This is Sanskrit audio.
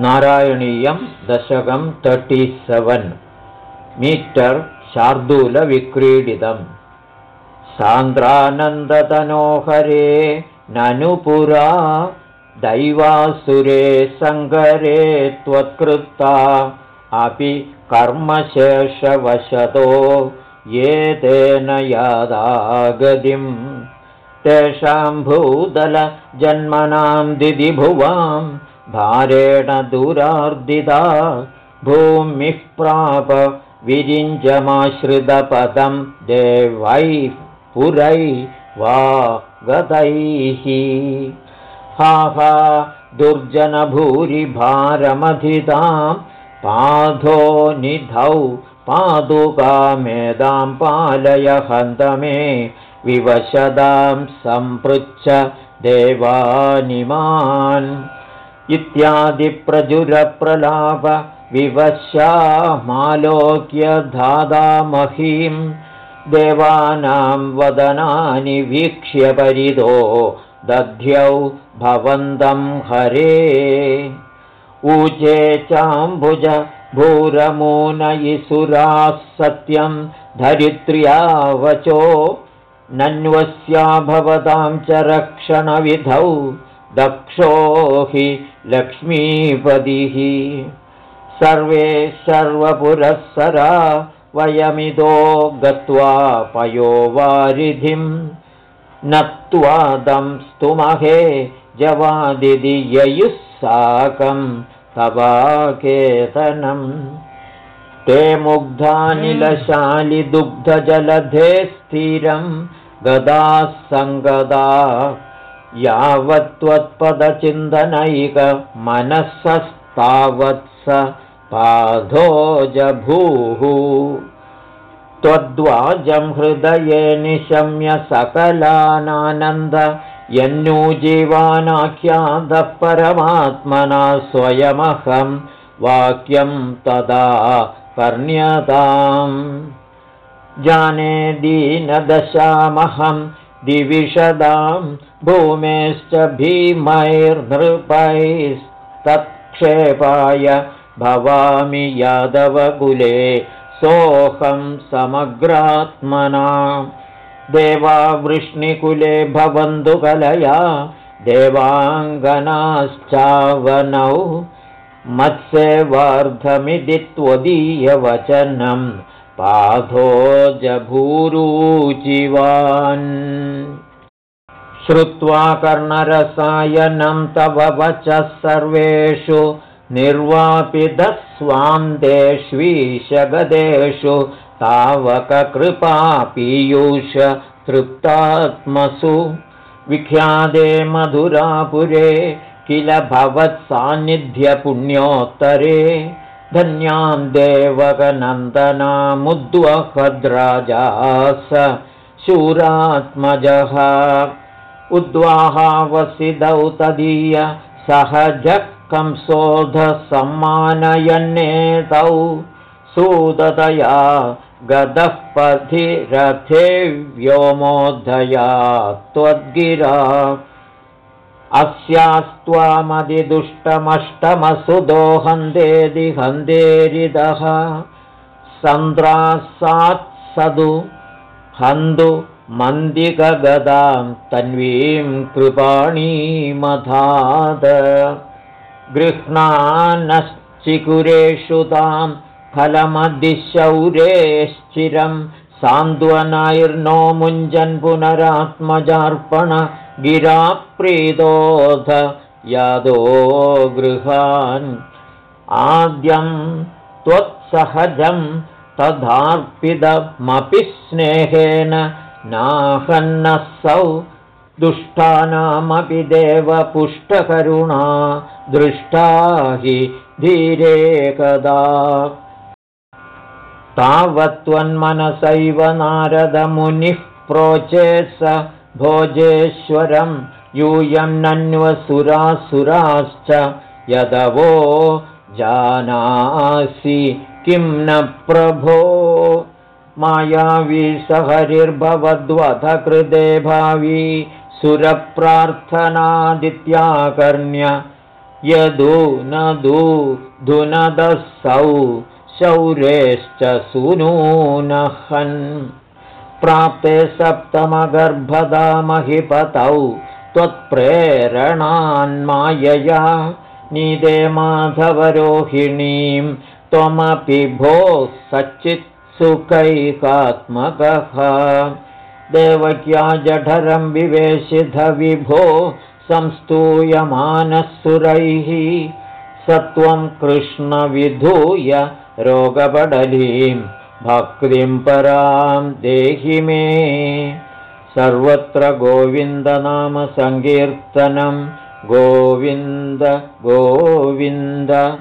नारायणीयं दशकं तर्टि सेवन् मीटर् शार्दूलविक्रीडितम्. सान्द्रानन्दतनोहरे ननु पुरा दैवासुरे सङ्गरे त्वत्कृता अपि कर्मशेषवशतो ये तेन यादागतिम्। तेषां भूदलजन्मनां दिदिभुवां भारेण दुरार्दिता भूमिः प्राप विरिञ्जमाश्रितपदं देवैः पुरै वा गतैः। हा हा दुर्जनभूरिभारमधितां पाधो निधौ पादुकामेदां पालय हन्त मे विवशदां सम्पृच्छ देवानिमान् इत्यादिप्रजुरप्रलाप विवश्यामालोक्य धादामहीं देवानां वदनानि वीक्ष्य परितो दध्यौ भवन्तं हरे। ऊचे चाम्बुज भूरमूनयिसुराः सत्यं धरित्र्यावचो नन्वस्या भवतां च रक्षणविधौ दक्षो हि लक्ष्मीपतिः। सर्वे सर्वपुरःसरा वयमिदो गत्वा पयोवारिधिं नत्वादं स्तुमहे जवादिदि ययुः साकं तवाकेतनम् ते मुग्धानिलशालिदुग्धजलधे स्थिरं गदाः सङ्गदा यावत्त्वत्पदचिन्तनैकमनःसस्तावत्स पाधोजभूः त्वद्वाजं हृदये निशम्य सकलानानन्द यन्नूजीवानाख्यातः परमात्मना स्वयमहं वाक्यं तदा कर्ण्यताम्। जाने दीनदशामहं दिविशदां भूमेश्च भीमैर्नृपैस्तत्क्षेपाय भवामि यादवकुले सोऽहं समग्रात्मना। देवावृष्णिकुले भवन्तु कलया देवाङ्गनाश्चावनौ। मत्सेवार्धमिति त्वदीयवचनं पाथोजभूरुचिवान् श्रुत्वा कर्णरसायनं तव वचः सर्वेषु निर्वापिदस्वां देष्वीशगदेषु तावककृपापीयूष तृप्तात्मसु। विख्यादे मधुरापुरे किल भवत्सान्निध्यपुण्योत्तरे धन्यां देवकनन्दनामुद्वहद्राजास शूरात्मजः उद्वाहावसिदौ तदीय सहजः कंसोधसम्मानयन्नेतौ सूदतया गदः पथि रथे व्योमोद्धया त्वद्गिरा अस्यास्त्वामदिदुष्टमष्टमसुदो हन्देदि हन्देरिदः सन्द्रासात्सदु हन्तु मन्दिकगदां तन्वीं कृपाणीमधाद। गृह्णानश्चिकुरेषु तां फलमदिशौरेश्चिरं सान्द्वनैर्नो मुञ्जन् पुनरात्मजार्पण गिराप्रीदोध यादो गृहान्। आद्यं त्वत्सहजं तथार्पितमपि स्नेहेन नाहन्नसौ दुष्टानामपि देवपुष्टकरुणा दृष्टा हि धीरेकदा तावत्त्वन्मनसैव नारदमुनिः प्रोचे स भोजेश्वरं यूयं नन्वसुरासुराश्च यदवो जानासि किं न प्रभो? मायावी सहरिर्भवद्वथ कृदे भावी सुरप्रार्थनादित्याकर्ण्य यदु नदु धुनदसौ शौरेश्च सुनूनहन् प्राप्ते सप्तमगर्भदामहिपतौ त्वत्प्रेरणान्मायया नीदे माधवरोहिणीं त्वमपि भोः सच्चित्सुखैकात्मकः। देवक्या जठरं विवेशिधविभो संस्तूयमानः सुरैः स त्वं कृष्णविधूय रोगपडलीं भक्तिं परां देहि मे। सर्वत्र गोविन्दनामसङ्कीर्तनं गोविन्द गोविन्द